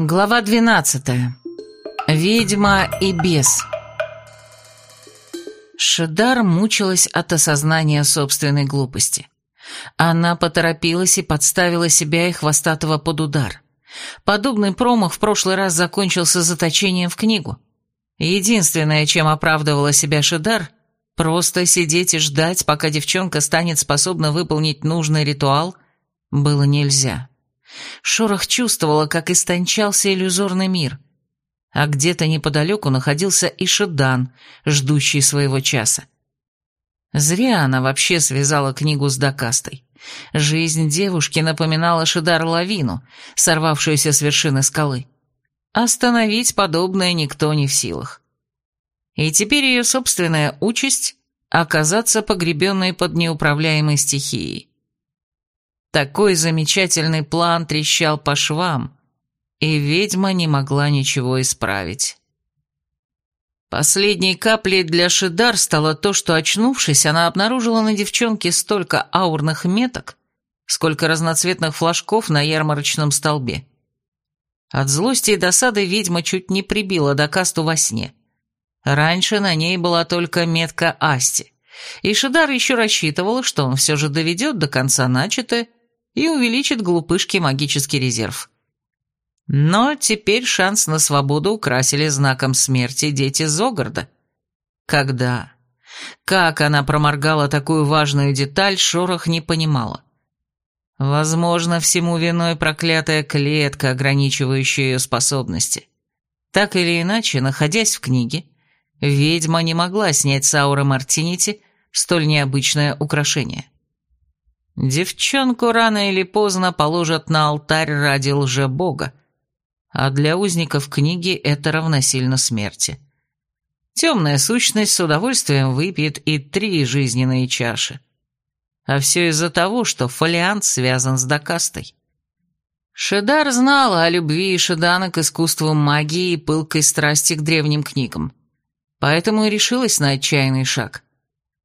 Глава 12. Ведьма и бес. Шедар мучилась от осознания собственной глупости. Она поторопилась и подставила себя и хвостатого под удар. Подобный промах в прошлый раз закончился заточением в книгу. Единственное, чем оправдывала себя Шедар, просто сидеть и ждать, пока девчонка станет способна выполнить нужный ритуал, было нельзя. Шорох чувствовала, как истончался иллюзорный мир. А где-то неподалеку находился и Шедан, ждущий своего часа. Зря она вообще связала книгу с Дакастой. Жизнь девушки напоминала Шидар-лавину, сорвавшуюся с вершины скалы. Остановить подобное никто не в силах. И теперь ее собственная участь — оказаться погребенной под неуправляемой стихией. Такой замечательный план трещал по швам, и ведьма не могла ничего исправить. Последней каплей для Шидар стало то, что, очнувшись, она обнаружила на девчонке столько аурных меток, сколько разноцветных флажков на ярмарочном столбе. От злости и досады ведьма чуть не прибила до касту во сне. Раньше на ней была только метка Асти, и Шидар еще рассчитывала, что он все же доведет до конца начатое и увеличит глупышке магический резерв. Но теперь шанс на свободу украсили знаком смерти дети Зогарда. Когда? Как она проморгала такую важную деталь, Шорох не понимала. Возможно, всему виной проклятая клетка, ограничивающая ее способности. Так или иначе, находясь в книге, ведьма не могла снять с ауры Мартинити столь необычное украшение. Девчонку рано или поздно положат на алтарь ради лжебога, а для узников книги это равносильно смерти. Темная сущность с удовольствием выпьет и три жизненные чаши. А все из-за того, что фолиант связан с Дакастой. Шедар знала о любви Шедана к искусству магии и пылкой страсти к древним книгам. Поэтому и решилась на отчаянный шаг.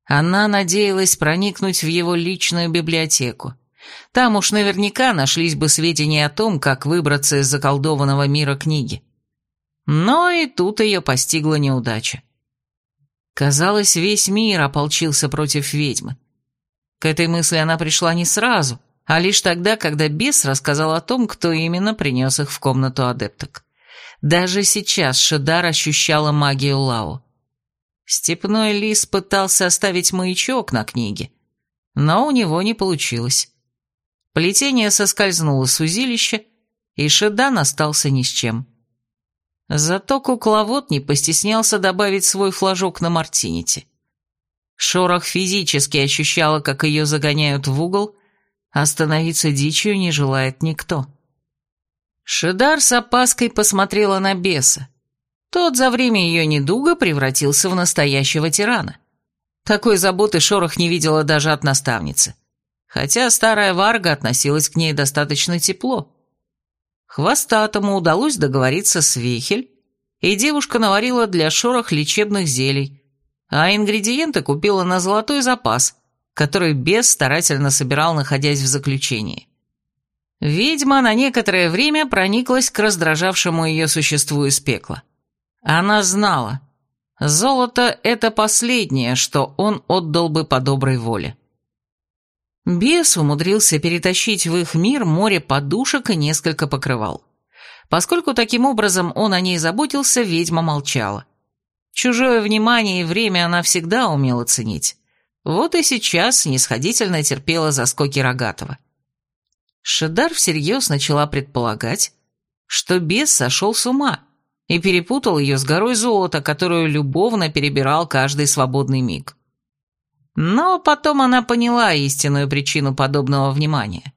Она надеялась проникнуть в его личную библиотеку. Там уж наверняка нашлись бы сведения о том, как выбраться из заколдованного мира книги. Но и тут ее постигла неудача. Казалось, весь мир ополчился против ведьмы. К этой мысли она пришла не сразу, а лишь тогда, когда бес рассказал о том, кто именно принес их в комнату адепток. Даже сейчас Шедар ощущала магию Лао. Степной лис пытался оставить маячок на книге, но у него не получилось. Плетение соскользнуло с узилища, и Шедан остался ни с чем. Зато кукловод не постеснялся добавить свой флажок на мартините. Шорох физически ощущала, как ее загоняют в угол, а становиться дичью не желает никто. Шедар с опаской посмотрела на беса. Тот за время ее недуга превратился в настоящего тирана. Такой заботы Шорох не видела даже от наставницы. Хотя старая Варга относилась к ней достаточно тепло. Хвостатому удалось договориться с Вихель, и девушка наварила для Шорох лечебных зелий, а ингредиенты купила на золотой запас, который бес старательно собирал, находясь в заключении. Ведьма на некоторое время прониклась к раздражавшему ее существу из пекла. Она знала, золото – это последнее, что он отдал бы по доброй воле. Бес умудрился перетащить в их мир море подушек и несколько покрывал. Поскольку таким образом он о ней заботился, ведьма молчала. Чужое внимание и время она всегда умела ценить. Вот и сейчас снисходительно терпела заскоки Рогатого. Шедар всерьез начала предполагать, что бес сошел с ума – и перепутал ее с горой золота, которую любовно перебирал каждый свободный миг. Но потом она поняла истинную причину подобного внимания.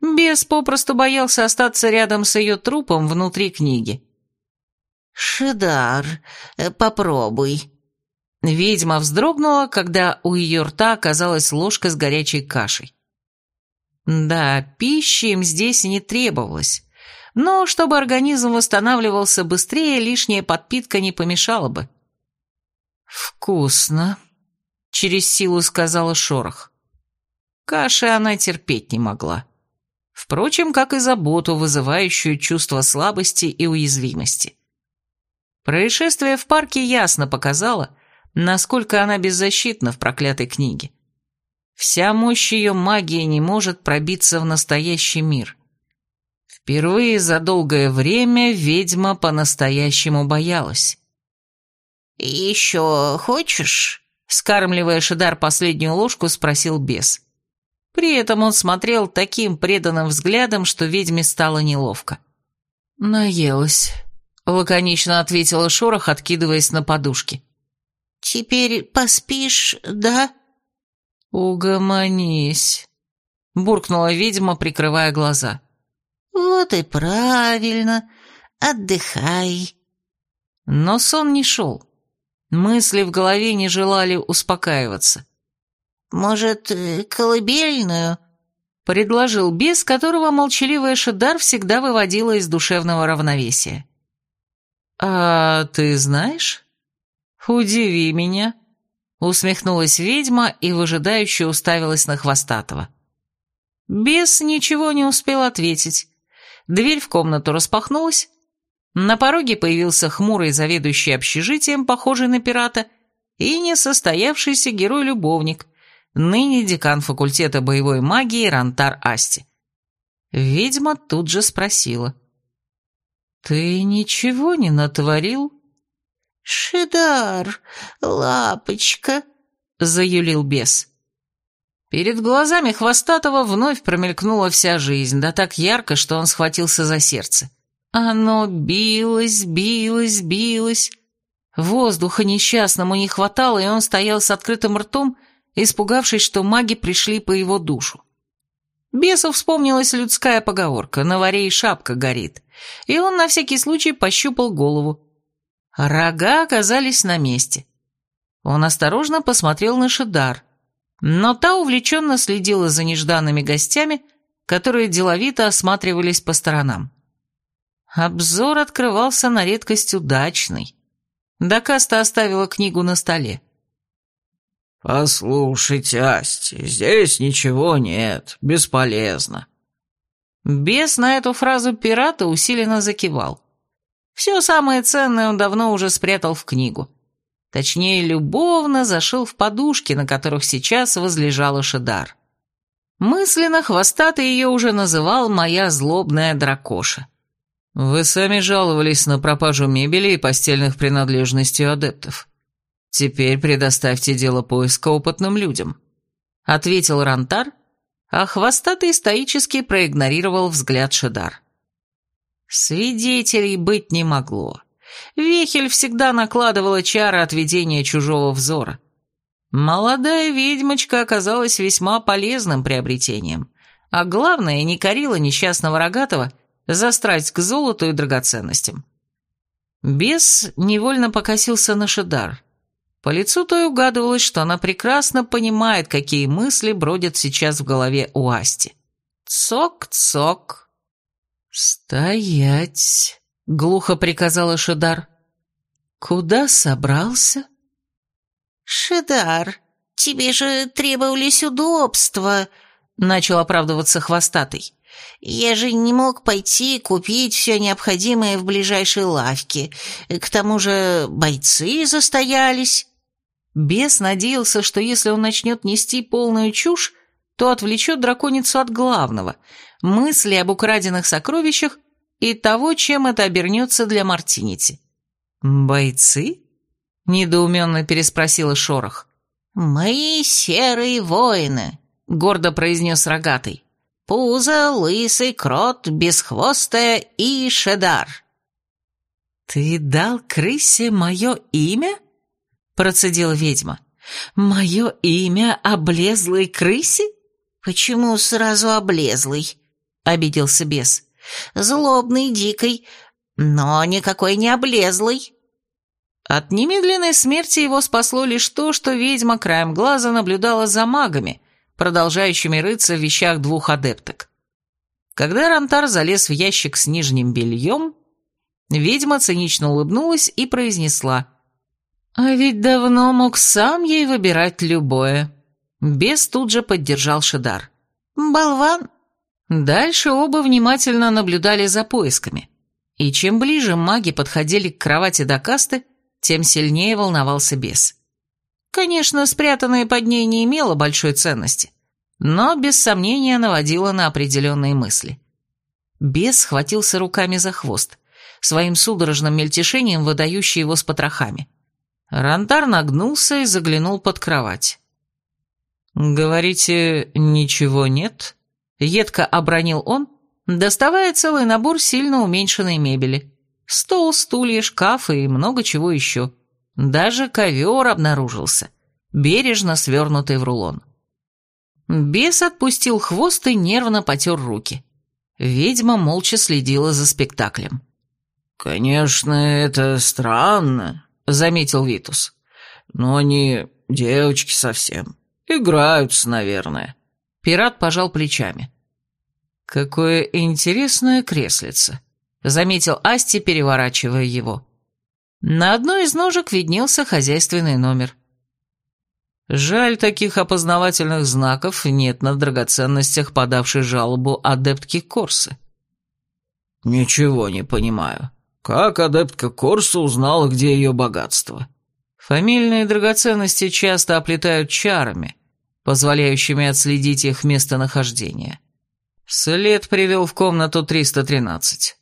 Бес попросту боялся остаться рядом с ее трупом внутри книги. «Шидар, э, попробуй». Ведьма вздрогнула, когда у ее рта оказалась ложка с горячей кашей. Да, пищи им здесь не требовалось, но чтобы организм восстанавливался быстрее, лишняя подпитка не помешала бы. «Вкусно», — через силу сказала Шорох. Каши она терпеть не могла. Впрочем, как и заботу, вызывающую чувство слабости и уязвимости. Происшествие в парке ясно показало, насколько она беззащитна в проклятой книге. Вся мощь ее магии не может пробиться в настоящий мир. Впервые за долгое время ведьма по-настоящему боялась. «Еще хочешь?» — скармливая Шидар последнюю ложку, спросил бес. При этом он смотрел таким преданным взглядом, что ведьме стало неловко. «Наелась», — лаконично ответила Шорох, откидываясь на подушки. «Теперь поспишь, да?» «Угомонись», — буркнула ведьма, прикрывая глаза. «Вот и правильно. Отдыхай». Но сон не шел. Мысли в голове не желали успокаиваться. «Может, э, колыбельную?» — предложил бес, которого молчаливая Шидар всегда выводила из душевного равновесия. «А ты знаешь? Удиви меня», — усмехнулась ведьма и выжидающе уставилась на Хвостатого. Бес ничего не успел ответить. Дверь в комнату распахнулась. На пороге появился хмурый заведующий общежитием, похожий на пирата, и несостоявшийся герой-любовник, ныне декан факультета боевой магии Рантар Асти. Ведьма тут же спросила. «Ты ничего не натворил?» «Шидар, лапочка», — заюлил бес. Перед глазами Хвостатого вновь промелькнула вся жизнь, да так ярко, что он схватился за сердце. Оно билось, билось, билось. Воздуха несчастному не хватало, и он стоял с открытым ртом, испугавшись, что маги пришли по его душу. Бесу вспомнилась людская поговорка «на варе и шапка горит», и он на всякий случай пощупал голову. Рога оказались на месте. Он осторожно посмотрел на Шидар, но та увлеченно следила за нежданными гостями, которые деловито осматривались по сторонам. Обзор открывался на редкость удачный. Дакаста оставила книгу на столе. «Послушайте, Асти, здесь ничего нет, бесполезно». Бес на эту фразу пирата усиленно закивал. Все самое ценное он давно уже спрятал в книгу. Точнее, любовно зашил в подушки, на которых сейчас возлежала Шидар. Мысленно хвостатый ее уже называл «моя злобная дракоша». «Вы сами жаловались на пропажу мебели и постельных принадлежностей адептов. Теперь предоставьте дело поиска опытным людям», — ответил Рантар, а хвостатый стоически проигнорировал взгляд Шедар. Свидетелей быть не могло. Вехель всегда накладывала чары отведения чужого взора. Молодая ведьмочка оказалась весьма полезным приобретением, а главное, не корила несчастного рогатого за страсть к золоту и драгоценностям. Бес невольно покосился на Шедар. По лицу той угадывалось, что она прекрасно понимает, какие мысли бродят сейчас в голове у Асти. Цок-цок. «Стоять!» — глухо приказала Шидар. «Куда собрался?» «Шидар, тебе же требовались удобства», — начал оправдываться хвостатый. «Я же не мог пойти купить все необходимое в ближайшей лавке. К тому же бойцы застоялись». Бес надеялся, что если он начнет нести полную чушь, то отвлечет драконицу от главного – мысли об украденных сокровищах и того, чем это обернется для Мартинити. «Бойцы?» – недоуменно переспросила Шорох. «Мои серые воины», — гордо произнес рогатый. «Пузо, лысый, крот, бесхвостая и шедар». «Ты дал крысе мое имя?» — процедила ведьма. «Мое имя облезлой крысе?» «Почему сразу облезлый?» — обиделся бес. «Злобный, дикой, но никакой не облезлый». От немедленной смерти его спасло лишь то, что ведьма краем глаза наблюдала за магами, продолжающими рыться в вещах двух адепток. Когда Рантар залез в ящик с нижним бельем, ведьма цинично улыбнулась и произнесла а ведь давно мог сам ей выбирать любое. Бес тут же поддержал Шидар. «Болван!» Дальше оба внимательно наблюдали за поисками. И чем ближе маги подходили к кровати до касты, тем сильнее волновался бес. Конечно, спрятанное под ней не имело большой ценности, но без сомнения наводило на определенные мысли. Бес схватился руками за хвост, своим судорожным мельтешением выдающий его с потрохами. Рантар нагнулся и заглянул под кровать. «Говорите, ничего нет?» — едко обронил он, доставая целый набор сильно уменьшенной мебели. Стол, стулья, шкафы и много чего еще. Даже ковер обнаружился, бережно свернутый в рулон. Бес отпустил хвост и нервно потер руки. Ведьма молча следила за спектаклем. «Конечно, это странно», — заметил Витус. «Но они девочки совсем. Играются, наверное». Пират пожал плечами. «Какое интересное креслице», — заметил Асти, переворачивая его. На одной из ножек виднелся хозяйственный номер. Жаль, таких опознавательных знаков нет на драгоценностях, подавшей жалобу адептки Корсы. «Ничего не понимаю. Как адептка Корса узнала, где ее богатство?» Фамильные драгоценности часто оплетают чарами, позволяющими отследить их местонахождение. След привел в комнату 313.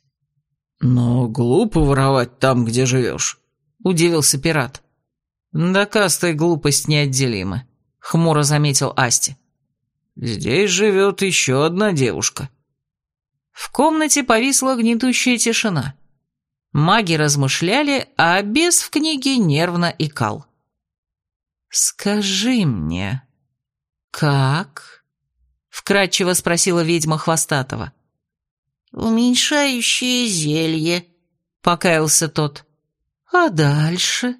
«Но глупо воровать там, где живешь», — удивился пират. «Да каста и глупость неотделимы», — хмуро заметил Асти. «Здесь живет еще одна девушка». В комнате повисла гнетущая тишина. Маги размышляли, а бес в книге нервно икал. «Скажи мне, как?» — вкратчиво спросила ведьма Хвостатого. «Уменьшающее зелье», — покаялся тот. «А дальше?»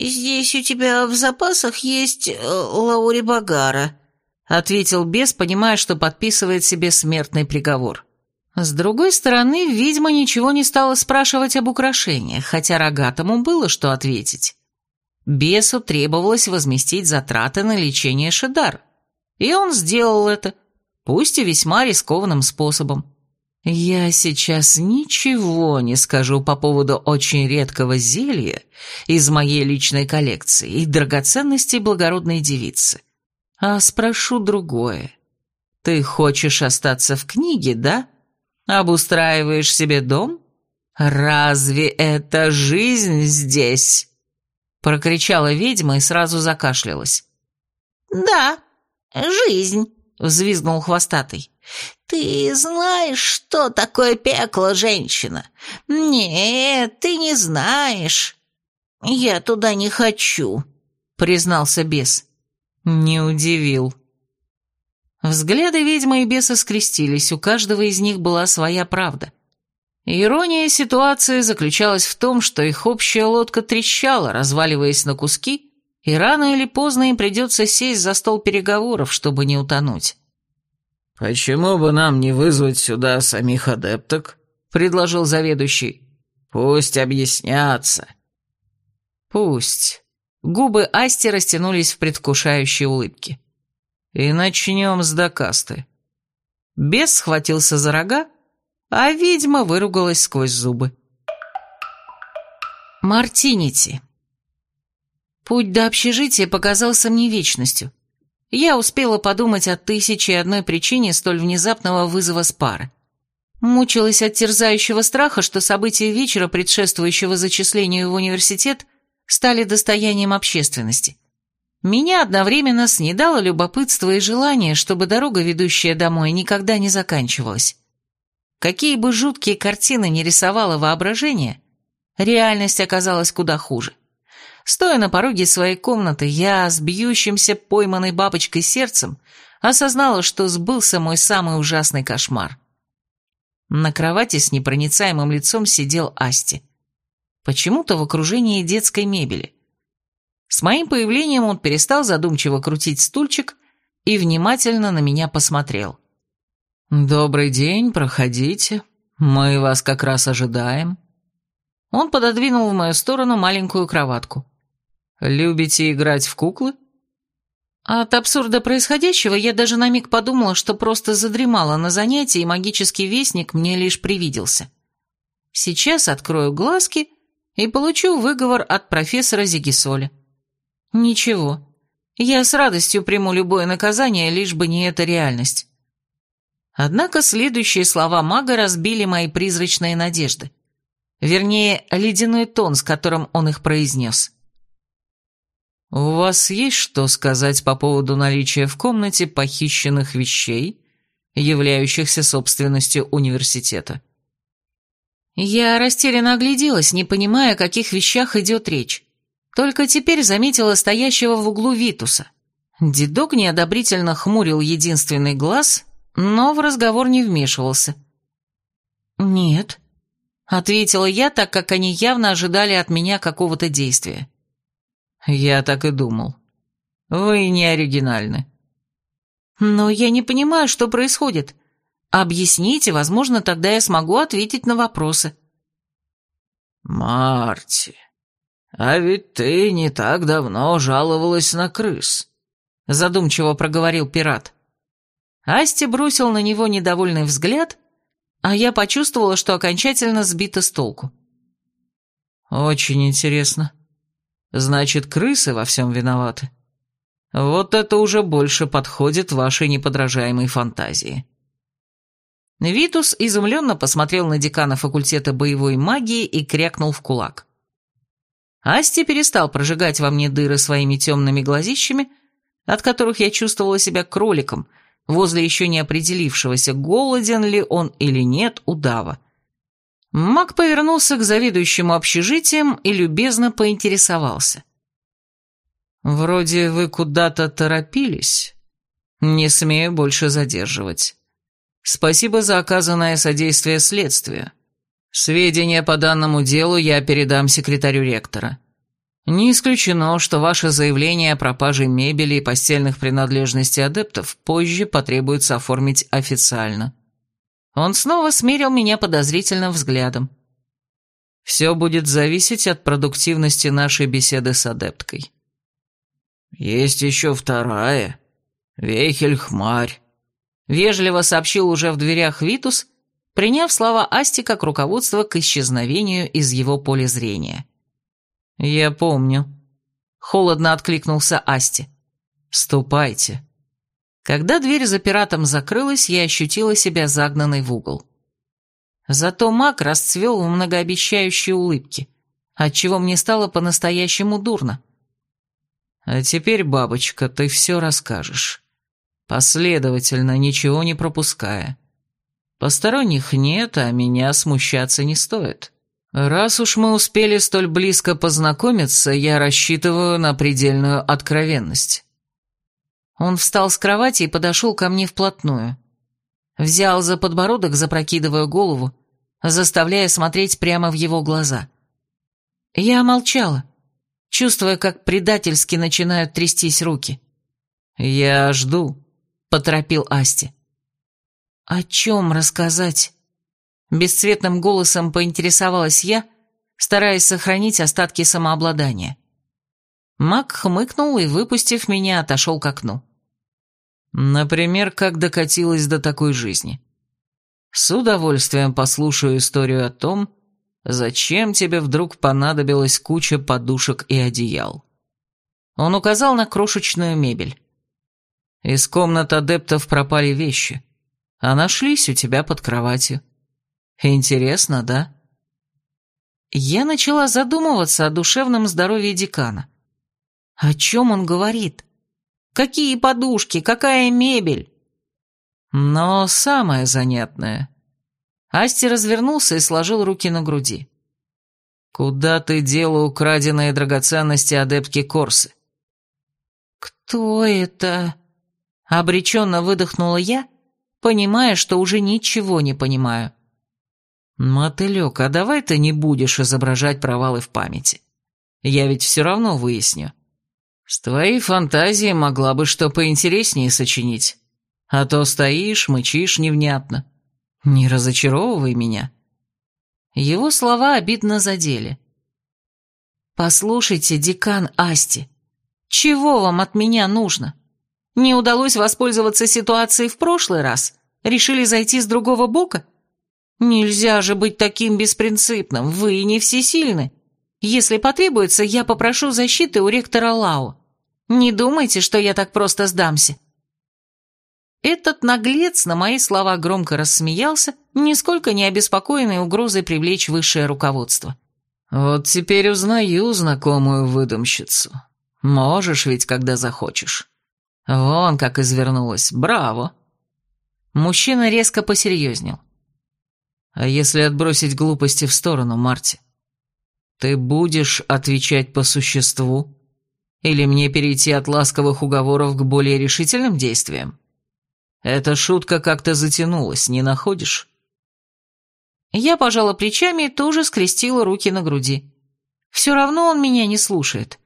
«Здесь у тебя в запасах есть э, Лаури Багара», — ответил бес, понимая, что подписывает себе смертный приговор. С другой стороны, ведьма ничего не стала спрашивать об украшениях, хотя рогатому было что ответить. Бесу требовалось возместить затраты на лечение Шедар, и он сделал это, пусть и весьма рискованным способом. Я сейчас ничего не скажу по поводу очень редкого зелья из моей личной коллекции и драгоценностей благородной девицы, а спрошу другое. Ты хочешь остаться в книге, да? Обустраиваешь себе дом? Разве это жизнь здесь? Прокричала ведьма и сразу закашлялась. Да, жизнь, взвизгнул хвостатый. «Ты знаешь, что такое пекло, женщина? Нет, ты не знаешь. Я туда не хочу», — признался бес. Не удивил. Взгляды ведьмы и беса скрестились, у каждого из них была своя правда. Ирония ситуации заключалась в том, что их общая лодка трещала, разваливаясь на куски, и рано или поздно им придется сесть за стол переговоров, чтобы не утонуть. «Почему бы нам не вызвать сюда самих адепток?» — предложил заведующий. «Пусть объяснятся». «Пусть». Губы Асти растянулись в предвкушающей улыбке. «И начнем с докасты». Бес схватился за рога, а ведьма выругалась сквозь зубы. Мартинити. Путь до общежития показался мне вечностью. Я успела подумать о тысяче и одной причине столь внезапного вызова с пары. Мучилась от терзающего страха, что события вечера, предшествующего зачислению в университет, стали достоянием общественности. Меня одновременно снедало любопытство и желание, чтобы дорога, ведущая домой, никогда не заканчивалась. Какие бы жуткие картины ни рисовало воображение, реальность оказалась куда хуже. Стоя на пороге своей комнаты, я с бьющимся пойманной бабочкой сердцем осознала, что сбылся мой самый ужасный кошмар. На кровати с непроницаемым лицом сидел Асти. Почему-то в окружении детской мебели. С моим появлением он перестал задумчиво крутить стульчик и внимательно на меня посмотрел. «Добрый день, проходите. Мы вас как раз ожидаем». Он пододвинул в мою сторону маленькую кроватку. «Любите играть в куклы?» От абсурда происходящего я даже на миг подумала, что просто задремала на занятии, и магический вестник мне лишь привиделся. Сейчас открою глазки и получу выговор от профессора Зигисоля. Ничего, я с радостью приму любое наказание, лишь бы не эта реальность. Однако следующие слова мага разбили мои призрачные надежды. Вернее, ледяной тон, с которым он их произнес. «У вас есть что сказать по поводу наличия в комнате похищенных вещей, являющихся собственностью университета?» Я растерянно огляделась, не понимая, о каких вещах идет речь. Только теперь заметила стоящего в углу Витуса. Дедок неодобрительно хмурил единственный глаз, но в разговор не вмешивался. «Нет», — ответила я, так как они явно ожидали от меня какого-то действия. «Я так и думал. Вы не оригинальны». «Но я не понимаю, что происходит. Объясните, возможно, тогда я смогу ответить на вопросы». «Марти, а ведь ты не так давно жаловалась на крыс», — задумчиво проговорил пират. Асти бросил на него недовольный взгляд, а я почувствовала, что окончательно сбита с толку. «Очень интересно. Значит, крысы во всем виноваты. Вот это уже больше подходит вашей неподражаемой фантазии». Витус изумленно посмотрел на декана факультета боевой магии и крякнул в кулак. Асти перестал прожигать во мне дыры своими темными глазищами, от которых я чувствовала себя кроликом, возле еще не определившегося, голоден ли он или нет удава. Маг повернулся к заведующему общежитием и любезно поинтересовался. «Вроде вы куда-то торопились. Не смею больше задерживать. Спасибо за оказанное содействие следствию. Сведения по данному делу я передам секретарю ректора. Не исключено, что ваше заявление о пропаже мебели и постельных принадлежностей адептов позже потребуется оформить официально. Он снова смирил меня подозрительным взглядом. Все будет зависеть от продуктивности нашей беседы с адепткой. Есть еще вторая. Вехельхмарь. Вежливо сообщил уже в дверях Витус, приняв слова Асти как руководство к исчезновению из его поля зрения. «Я помню», — холодно откликнулся Асти. «Ступайте». Когда дверь за пиратом закрылась, я ощутила себя загнанной в угол. Зато маг расцвел в многообещающей улыбке, отчего мне стало по-настоящему дурно. «А теперь, бабочка, ты все расскажешь. Последовательно, ничего не пропуская. Посторонних нет, а меня смущаться не стоит». «Раз уж мы успели столь близко познакомиться, я рассчитываю на предельную откровенность». Он встал с кровати и подошел ко мне вплотную. Взял за подбородок, запрокидывая голову, заставляя смотреть прямо в его глаза. Я молчала, чувствуя, как предательски начинают трястись руки. «Я жду», — поторопил Асти. «О чем рассказать?» Бесцветным голосом поинтересовалась я, стараясь сохранить остатки самообладания. Мак хмыкнул и, выпустив меня, отошел к окну. Например, как докатилась до такой жизни. С удовольствием послушаю историю о том, зачем тебе вдруг понадобилась куча подушек и одеял. Он указал на крошечную мебель. Из комнат адептов пропали вещи, а нашлись у тебя под кроватью. Интересно, да? Я начала задумываться о душевном здоровье декана. О чем он говорит? Какие подушки, какая мебель? Но самое занятное... Асти развернулся и сложил руки на груди. «Куда ты дела украденные драгоценности адептки Корсы?» «Кто это?» Обреченно выдохнула я, понимая, что уже ничего не понимаю. «Мотылек, а давай ты не будешь изображать провалы в памяти. Я ведь все равно выясню. С твоей фантазией могла бы что поинтереснее сочинить. А то стоишь, мычишь невнятно. Не разочаровывай меня». Его слова обидно задели. «Послушайте, декан Асти, чего вам от меня нужно? Не удалось воспользоваться ситуацией в прошлый раз? Решили зайти с другого бока? Нельзя же быть таким беспринципным, вы не всесильны. Если потребуется, я попрошу защиты у ректора Лао. Не думайте, что я так просто сдамся». Этот наглец на мои слова громко рассмеялся, нисколько не обеспокоенный угрозой привлечь высшее руководство. «Вот теперь узнаю знакомую выдумщицу. Можешь ведь, когда захочешь. Вон как извернулась. Браво!» Мужчина резко посерьезнел. «А если отбросить глупости в сторону, Марти? Ты будешь отвечать по существу? Или мне перейти от ласковых уговоров к более решительным действиям? Эта шутка как-то затянулась, не находишь?» Я пожала плечами и тоже скрестила руки на груди. «Все равно он меня не слушает.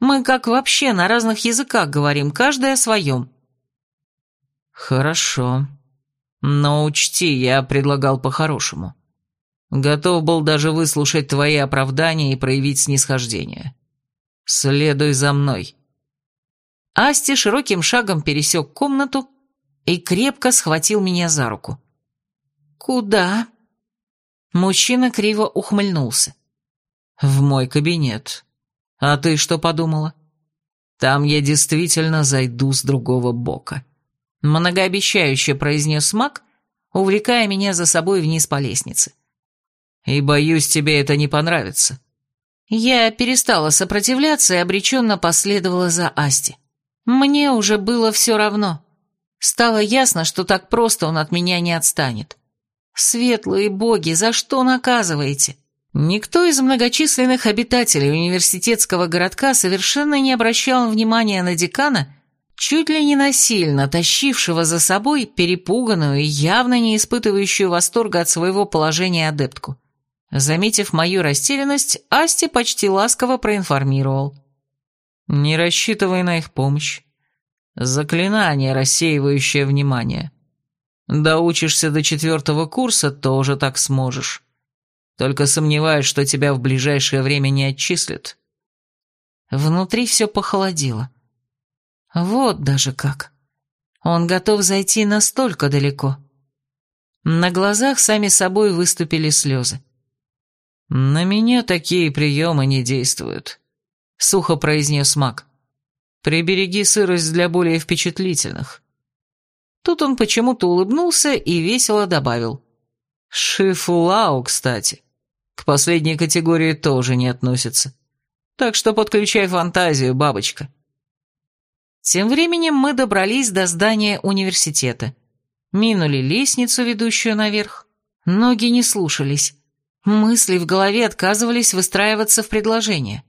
Мы как вообще на разных языках говорим, каждый о своем». «Хорошо. Но учти, я предлагал по-хорошему. Готов был даже выслушать твои оправдания и проявить снисхождение. Следуй за мной». Асти широким шагом пересек комнату и крепко схватил меня за руку. «Куда?» Мужчина криво ухмыльнулся. «В мой кабинет. А ты что подумала? Там я действительно зайду с другого бока». Многообещающе произнес маг, увлекая меня за собой вниз по лестнице. «И боюсь, тебе это не понравится». Я перестала сопротивляться и обреченно последовала за Асти. Мне уже было все равно. Стало ясно, что так просто он от меня не отстанет. Светлые боги, за что наказываете? Никто из многочисленных обитателей университетского городка совершенно не обращал внимания на декана, чуть ли не насильно тащившего за собой перепуганную и явно не испытывающую восторга от своего положения адептку. Заметив мою растерянность, Асти почти ласково проинформировал. «Не рассчитывай на их помощь. Заклинание, рассеивающее внимание. Доучишься до четвертого курса, тоже так сможешь. Только сомневаюсь, что тебя в ближайшее время не отчислят». Внутри все похолодело. Вот даже как. Он готов зайти настолько далеко. На глазах сами собой выступили слезы. «На меня такие приемы не действуют», — сухо произнес маг. Прибереги сырость для более впечатлительных». Тут он почему-то улыбнулся и весело добавил. «Шифулау, кстати, к последней категории тоже не относится. Так что подключай фантазию, бабочка». Тем временем мы добрались до здания университета. Минули лестницу, ведущую наверх. Ноги не слушались. Мысли в голове отказывались выстраиваться в предложение.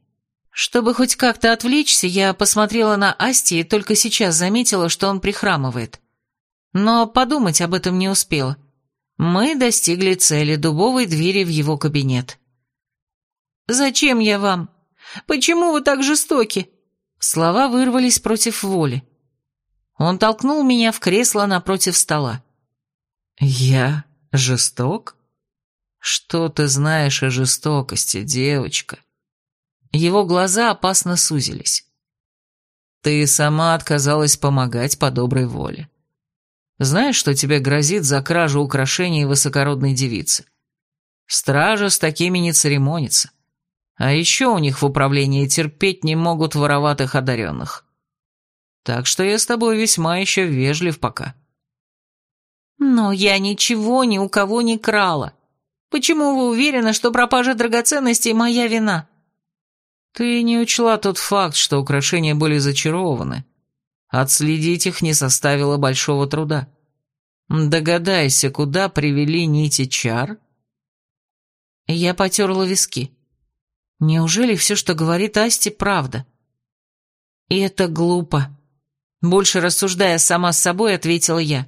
Чтобы хоть как-то отвлечься, я посмотрела на Асти и только сейчас заметила, что он прихрамывает. Но подумать об этом не успела. Мы достигли цели дубовой двери в его кабинет. «Зачем я вам? Почему вы так жестоки?» Слова вырвались против воли. Он толкнул меня в кресло напротив стола. «Я жесток? Что ты знаешь о жестокости, девочка?» Его глаза опасно сузились. «Ты сама отказалась помогать по доброй воле. Знаешь, что тебе грозит за кражу украшений высокородной девицы? Стража с такими не церемонится. А еще у них в управлении терпеть не могут вороватых одаренных. Так что я с тобой весьма еще вежлив пока». «Но я ничего ни у кого не крала. Почему вы уверены, что пропажа драгоценностей моя вина?» Ты не учла тот факт, что украшения были зачарованы. Отследить их не составило большого труда. Догадайся, куда привели нити чар? Я потерла виски. Неужели все, что говорит Асти, правда? И это глупо. Больше рассуждая сама с собой, ответила я.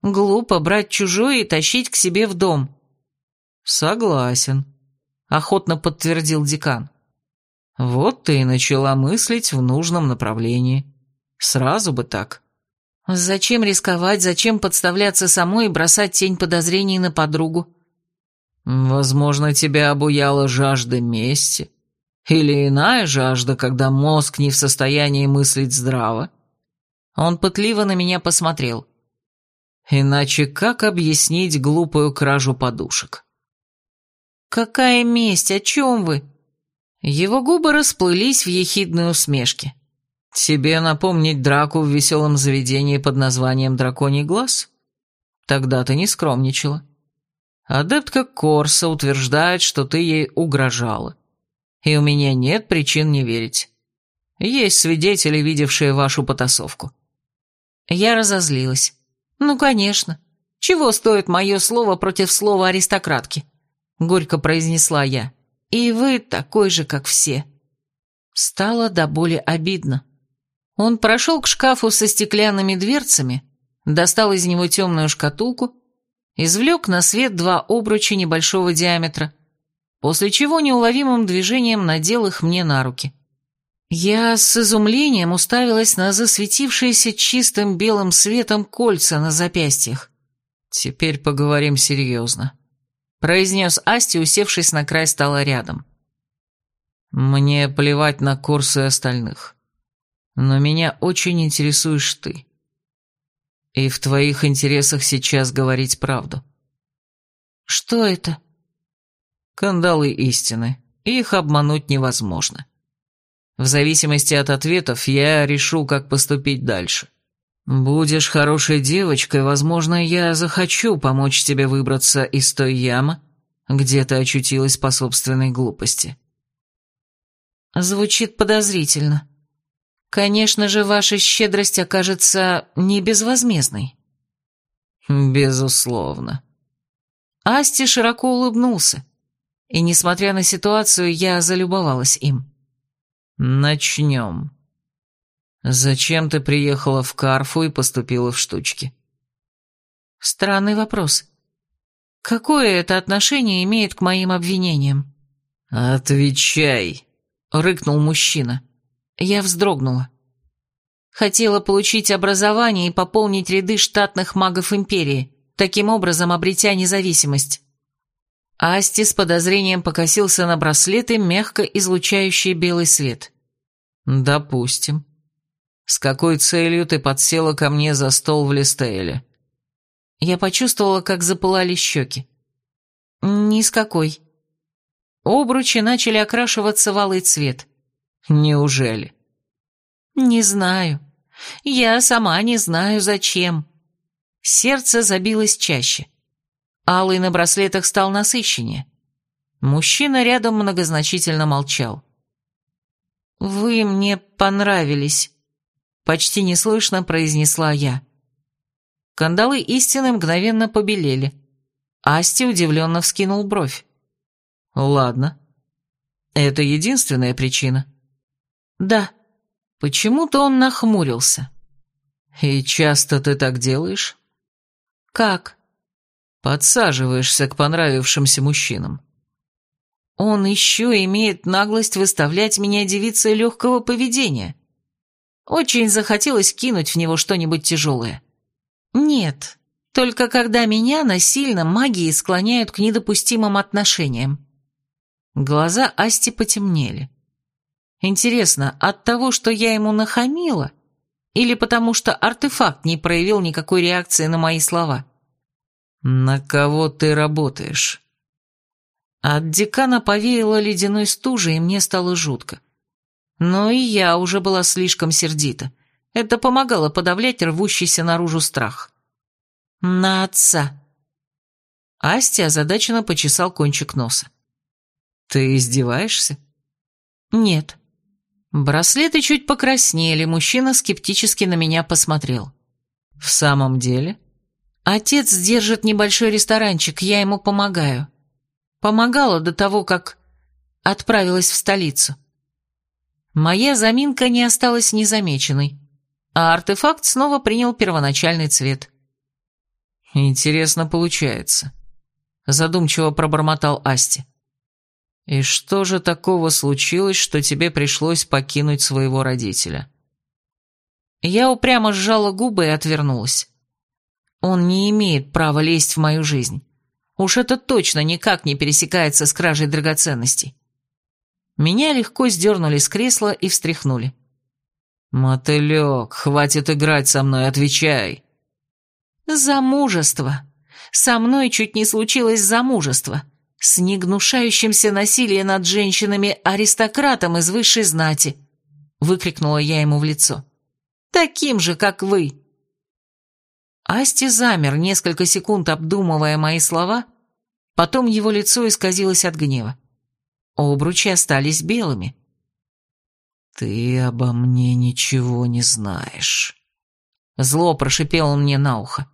Глупо брать чужое и тащить к себе в дом. Согласен, охотно подтвердил декан. Вот ты и начала мыслить в нужном направлении. Сразу бы так. Зачем рисковать, зачем подставляться самой и бросать тень подозрений на подругу? Возможно, тебя обуяла жажда мести. Или иная жажда, когда мозг не в состоянии мыслить здраво. Он пытливо на меня посмотрел. Иначе как объяснить глупую кражу подушек? «Какая месть? О чем вы?» Его губы расплылись в ехидной усмешке. «Тебе напомнить драку в веселом заведении под названием «Драконий глаз»? Тогда ты не скромничала. Адептка Корса утверждает, что ты ей угрожала. И у меня нет причин не верить. Есть свидетели, видевшие вашу потасовку». Я разозлилась. «Ну, конечно. Чего стоит мое слово против слова аристократки?» Горько произнесла я. И вы такой же, как все. Стало до боли обидно. Он прошел к шкафу со стеклянными дверцами, достал из него темную шкатулку, извлек на свет два обруча небольшого диаметра, после чего неуловимым движением надел их мне на руки. Я с изумлением уставилась на засветившиеся чистым белым светом кольца на запястьях. Теперь поговорим серьезно произнес Асти, усевшись на край стола рядом. «Мне плевать на курсы остальных, но меня очень интересуешь ты. И в твоих интересах сейчас говорить правду». «Что это?» «Кандалы истины. Их обмануть невозможно. В зависимости от ответов я решу, как поступить дальше. Будешь хорошей девочкой, возможно, я захочу помочь тебе выбраться из той ямы, где ты очутилась по собственной глупости. Звучит подозрительно. Конечно же, ваша щедрость окажется не безвозмездной. Безусловно. Асти широко улыбнулся, и, несмотря на ситуацию, я залюбовалась им. Начнем. «Зачем ты приехала в Карфу и поступила в штучки?» «Странный вопрос. Какое это отношение имеет к моим обвинениям?» «Отвечай!» — рыкнул мужчина. Я вздрогнула. Хотела получить образование и пополнить ряды штатных магов Империи, таким образом обретя независимость. Асти с подозрением покосился на браслеты, мягко излучающие белый свет. «Допустим. С какой целью ты подсела ко мне за стол в Листейле?» Я почувствовала, как запылали щеки. «Ни с какой». Обручи начали окрашиваться в алый цвет. «Неужели?» «Не знаю. Я сама не знаю, зачем». Сердце забилось чаще. Алый на браслетах стал насыщеннее. Мужчина рядом многозначительно молчал. «Вы мне понравились», Почти неслышно произнесла я. Кандалы истины мгновенно побелели. Асти удивленно вскинул бровь. «Ладно. Это единственная причина?» «Да». Почему-то он нахмурился. «И часто ты так делаешь?» «Как?» «Подсаживаешься к понравившимся мужчинам». «Он еще имеет наглость выставлять меня девицей легкого поведения». Очень захотелось кинуть в него что-нибудь тяжелое. Нет, только когда меня насильно магией склоняют к недопустимым отношениям. Глаза Асти потемнели. Интересно, от того, что я ему нахамила, или потому что артефакт не проявил никакой реакции на мои слова? «На кого ты работаешь?» От декана повеяло ледяной стужей, и мне стало жутко. Но и я уже была слишком сердита. Это помогало подавлять рвущийся наружу страх. «На отца!» Асти озадаченно почесал кончик носа. «Ты издеваешься?» «Нет». Браслеты чуть покраснели, мужчина скептически на меня посмотрел. «В самом деле?» «Отец держит небольшой ресторанчик, я ему помогаю. Помогала до того, как отправилась в столицу. Моя заминка не осталась незамеченной, а артефакт снова принял первоначальный цвет. «Интересно получается», — задумчиво пробормотал Асти. «И что же такого случилось, что тебе пришлось покинуть своего родителя?» Я упрямо сжала губы и отвернулась. Он не имеет права лезть в мою жизнь. Уж это точно никак не пересекается с кражей драгоценностей. Меня легко сдернули с кресла и встряхнули. «Мотылек, хватит играть со мной, отвечай!» «Замужество! Со мной чуть не случилось замужество!» С негнушающимся насилием над женщинами аристократом из высшей знати», — выкрикнула я ему в лицо. «Таким же, как вы». Асти замер, несколько секунд обдумывая мои слова, потом его лицо исказилось от гнева. Обручи остались белыми. «Ты обо мне ничего не знаешь», — зло прошипел он мне на ухо.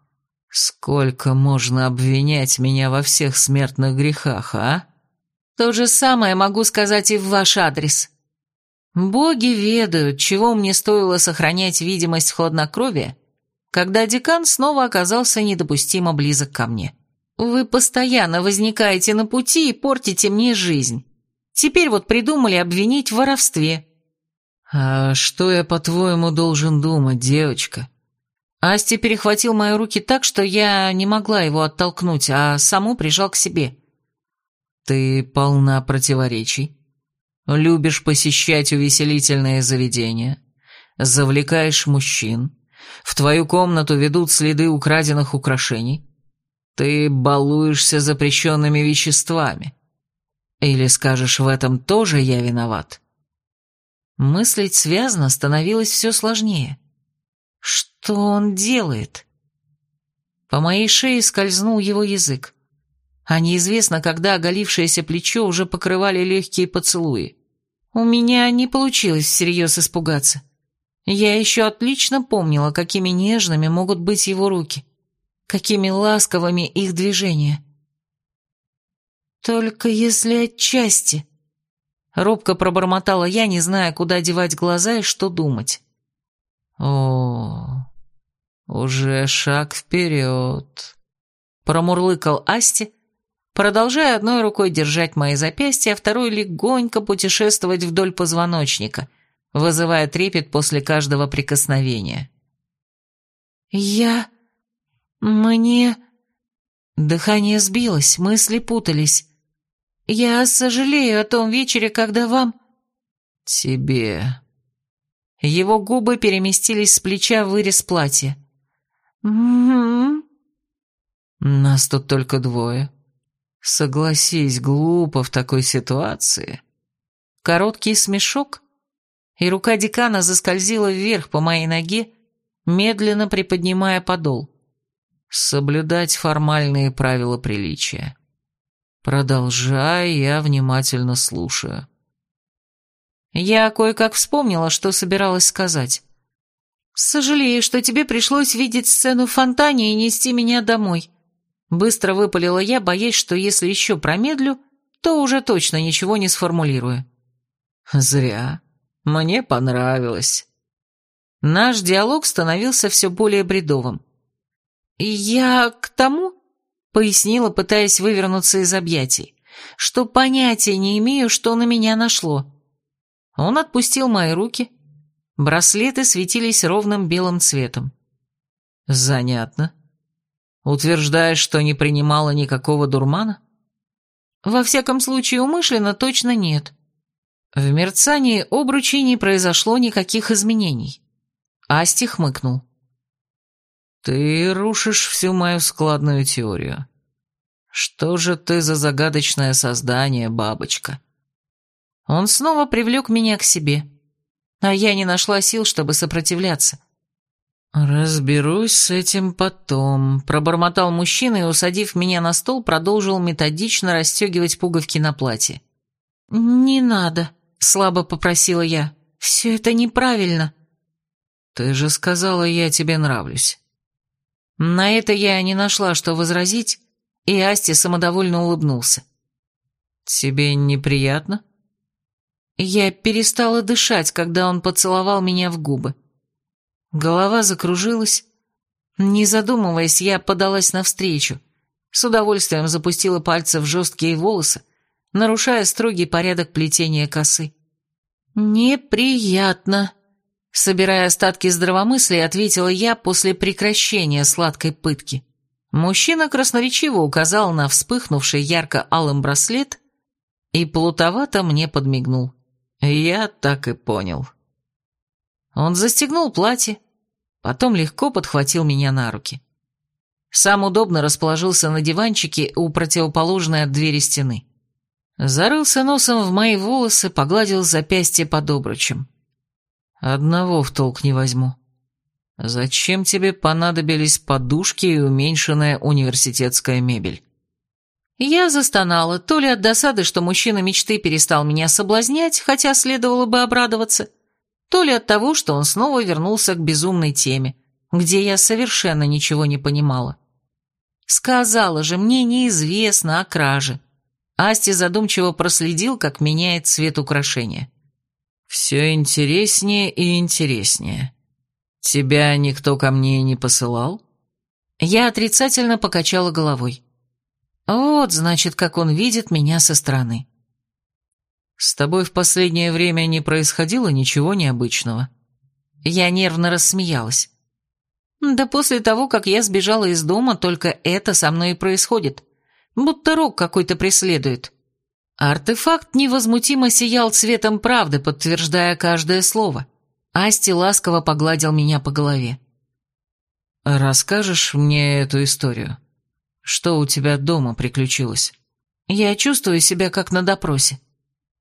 «Сколько можно обвинять меня во всех смертных грехах, а?» «То же самое могу сказать и в ваш адрес. Боги ведают, чего мне стоило сохранять видимость хладнокровия, когда декан снова оказался недопустимо близок ко мне. Вы постоянно возникаете на пути и портите мне жизнь. Теперь вот придумали обвинить в воровстве». «А что я, по-твоему, должен думать, девочка?» Асти перехватил мои руки так, что я не могла его оттолкнуть, а саму прижал к себе. «Ты полна противоречий. Любишь посещать увеселительные заведения, завлекаешь мужчин, в твою комнату ведут следы украденных украшений. Ты балуешься запрещенными веществами. Или скажешь, в этом тоже я виноват?» Мыслить связно становилось все сложнее. Что он делает? По моей шее скользнул его язык. А неизвестно, когда оголившееся плечо уже покрывали легкие поцелуи. У меня не получилось всерьез испугаться. Я еще отлично помнила, какими нежными могут быть его руки, какими ласковыми их движения. «Только если отчасти...» Робко пробормотала я, не зная, куда девать глаза и что думать. «О, уже шаг вперед!» Промурлыкал Асти, продолжая одной рукой держать мои запястья, а второй легонько путешествовать вдоль позвоночника, вызывая трепет после каждого прикосновения. «Я... мне...» Дыхание сбилось, мысли путались. «Я сожалею о том вечере, когда вам...» «Тебе...» Его губы переместились с плеча в вырез платья. «Нас тут только двое. Согласись, глупо в такой ситуации». Короткий смешок, и рука декана заскользила вверх по моей ноге, медленно приподнимая подол. «Соблюдать формальные правила приличия. Продолжай, я внимательно слушаю». Я кое-как вспомнила, что собиралась сказать. «Сожалею, что тебе пришлось видеть сцену в фонтане и нести меня домой». Быстро выпалила я, боясь, что если еще промедлю, то уже точно ничего не сформулирую. «Зря. Мне понравилось». Наш диалог становился все более бредовым. «Я к тому», — пояснила, пытаясь вывернуться из объятий, «что понятия не имею, что на меня нашло». Он отпустил мои руки. Браслеты светились ровным белым цветом. Занятно. Утверждаешь, что не принимала никакого дурмана? Во всяком случае, умышленно точно нет. В мерцании обручей не произошло никаких изменений. Асти хмыкнул. Ты рушишь всю мою складную теорию. Что же ты за загадочное создание, бабочка? Он снова привлек меня к себе, а я не нашла сил, чтобы сопротивляться. «Разберусь с этим потом», — пробормотал мужчина и, усадив меня на стол, продолжил методично расстегивать пуговки на платье. «Не надо», — слабо попросила я. «Все это неправильно». «Ты же сказала, я тебе нравлюсь». На это я не нашла, что возразить, и Асти самодовольно улыбнулся. «Тебе неприятно?» Я перестала дышать, когда он поцеловал меня в губы. Голова закружилась. Не задумываясь, я подалась навстречу. С удовольствием запустила пальцы в жесткие волосы, нарушая строгий порядок плетения косы. «Неприятно», — собирая остатки здравомыслия, ответила я после прекращения сладкой пытки. Мужчина красноречиво указал на вспыхнувший ярко-алым браслет и плутовато мне подмигнул. Я так и понял. Он застегнул платье, потом легко подхватил меня на руки. Сам удобно расположился на диванчике у противоположной от двери стены. Зарылся носом в мои волосы, погладил запястье под обручем. Одного в толк не возьму. Зачем тебе понадобились подушки и уменьшенная университетская мебель? Я застонала, то ли от досады, что мужчина мечты перестал меня соблазнять, хотя следовало бы обрадоваться, то ли от того, что он снова вернулся к безумной теме, где я совершенно ничего не понимала. Сказала же, мне неизвестно о краже. Асти задумчиво проследил, как меняет цвет украшения. «Все интереснее и интереснее. Тебя никто ко мне не посылал?» Я отрицательно покачала головой. Вот, значит, как он видит меня со стороны. «С тобой в последнее время не происходило ничего необычного?» Я нервно рассмеялась. «Да после того, как я сбежала из дома, только это со мной и происходит будто рог какой-то преследует. Артефакт невозмутимо сиял цветом правды, подтверждая каждое слово. Асти ласково погладил меня по голове. «Расскажешь мне эту историю? Что у тебя дома приключилось?» «Я чувствую себя как на допросе».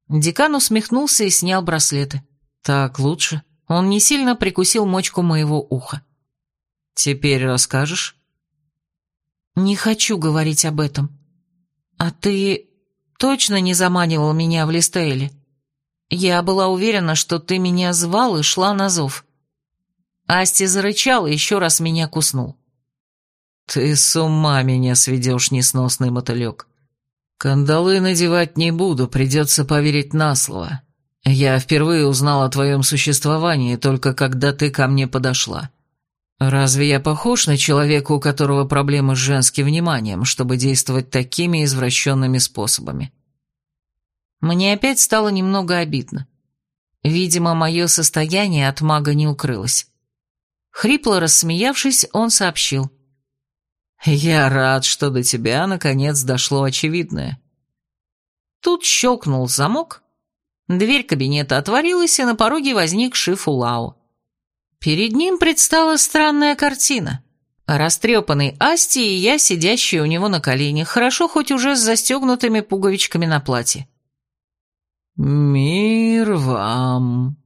Декан усмехнулся и снял браслеты. «Так лучше». Он не сильно прикусил мочку моего уха. «Теперь расскажешь?» «Не хочу говорить об этом. «А ты точно не заманивал меня в Листейле? Я была уверена, что ты меня звал и шла на зов». Асти зарычал и еще раз меня куснул. «Ты с ума меня сведешь, несносный мотылек. Кандалы надевать не буду, придется поверить на слово. Я впервые узнал о твоем существовании только когда ты ко мне подошла. Разве я похож на человека, у которого проблемы с женским вниманием, чтобы действовать такими извращенными способами? Мне опять стало немного обидно. Видимо, мое состояние от мага не укрылось. Хрипло рассмеявшись, он сообщил. «Я рад, что до тебя наконец дошло очевидное». Тут щелкнул замок, дверь кабинета отворилась, и на пороге возник Шифу Лао. Перед ним предстала странная картина. Растрепанный Асти и я, сидящие у него на коленях, хорошо хоть уже с застегнутыми пуговичками на платье. «Мир вам!»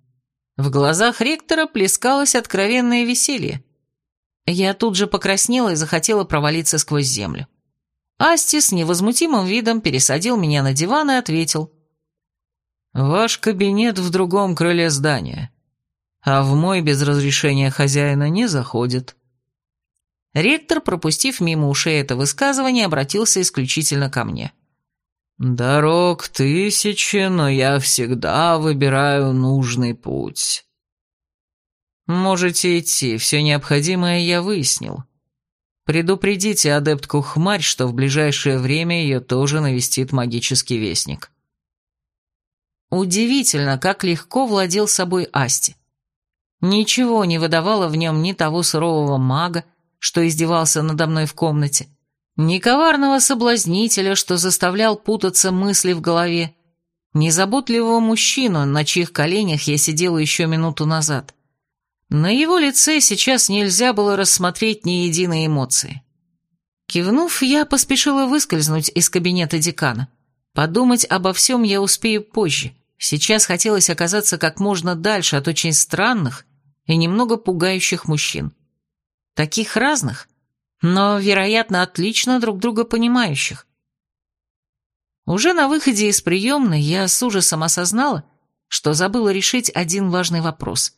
В глазах ректора плескалось откровенное веселье. Я тут же покраснела и захотела провалиться сквозь землю. Асти с невозмутимым видом пересадил меня на диван и ответил. «Ваш кабинет в другом крыле здания а в мой без разрешения хозяина не заходит». Ректор, пропустив мимо ушей это высказывание, обратился исключительно ко мне. «Дорог тысячи, но я всегда выбираю нужный путь». «Можете идти, все необходимое я выяснил. Предупредите адептку Хмарь, что в ближайшее время ее тоже навестит магический вестник». Удивительно, как легко владел собой Асти. Ничего не выдавало в нем ни того сурового мага, что издевался надо мной в комнате, ни коварного соблазнителя, что заставлял путаться мысли в голове, ни заботливого мужчину, на чьих коленях я сидела еще минуту назад. На его лице сейчас нельзя было рассмотреть ни единой эмоции. Кивнув, я поспешила выскользнуть из кабинета декана. Подумать обо всем я успею позже. Сейчас хотелось оказаться как можно дальше от очень странных и немного пугающих мужчин. Таких разных, но, вероятно, отлично друг друга понимающих. Уже на выходе из приемной я с ужасом осознала, что забыла решить один важный вопрос.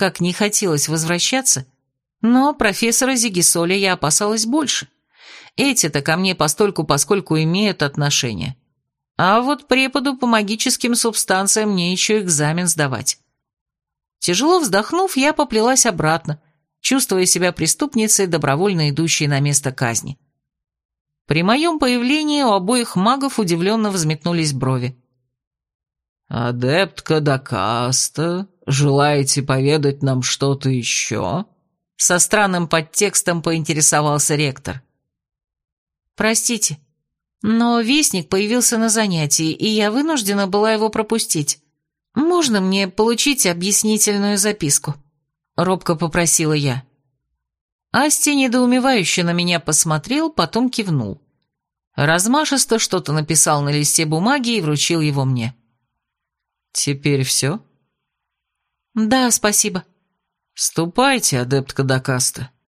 Как не хотелось возвращаться, но профессора Зигисоля я опасалась больше. Эти-то ко мне постольку поскольку имеют отношение. А вот преподу по магическим субстанциям мне еще экзамен сдавать. Тяжело вздохнув, я поплелась обратно, чувствуя себя преступницей, добровольно идущей на место казни. При моем появлении у обоих магов удивленно взметнулись брови. «Адептка Дакаста, желаете поведать нам что-то еще?» Со странным подтекстом поинтересовался ректор. «Простите, но вестник появился на занятии, и я вынуждена была его пропустить. «Можно мне получить объяснительную записку?» — робко попросила я. Асти недоумевающе на меня посмотрел, потом кивнул. Размашисто что-то написал на листе бумаги и вручил его мне. «Теперь все?» «Да, спасибо». «Ступайте, адептка Дакаста.